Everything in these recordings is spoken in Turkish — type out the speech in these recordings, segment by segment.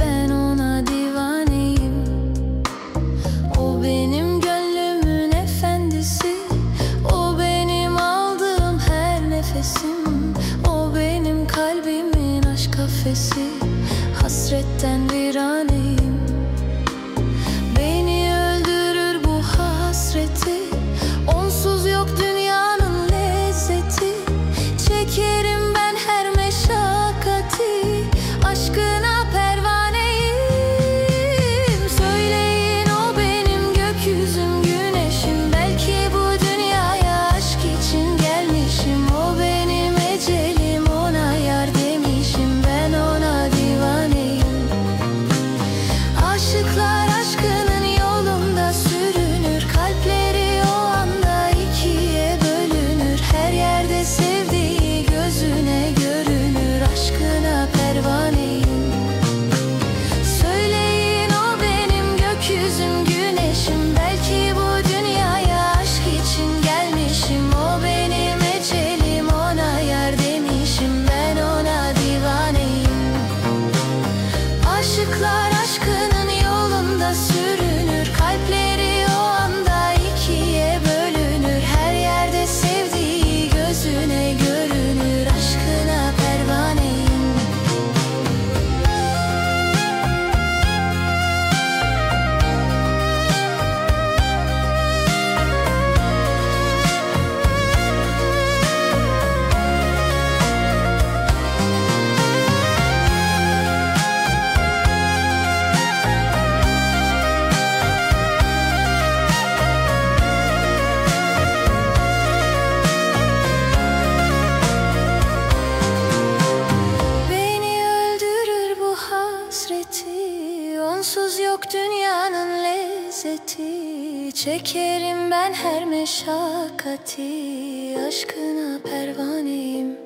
Ben ona divaneyim. O benim gönlümün efendisi. O benim aldığım her nefesim. O benim kalbimin aşk kafesi. Hasretten bir cloud Çekerim ben her meşakkati Aşkına pervaneyim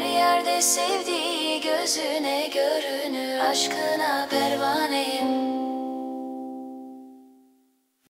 Her yerde sevdiği gözüne görünür. Aşkına pervaneyim.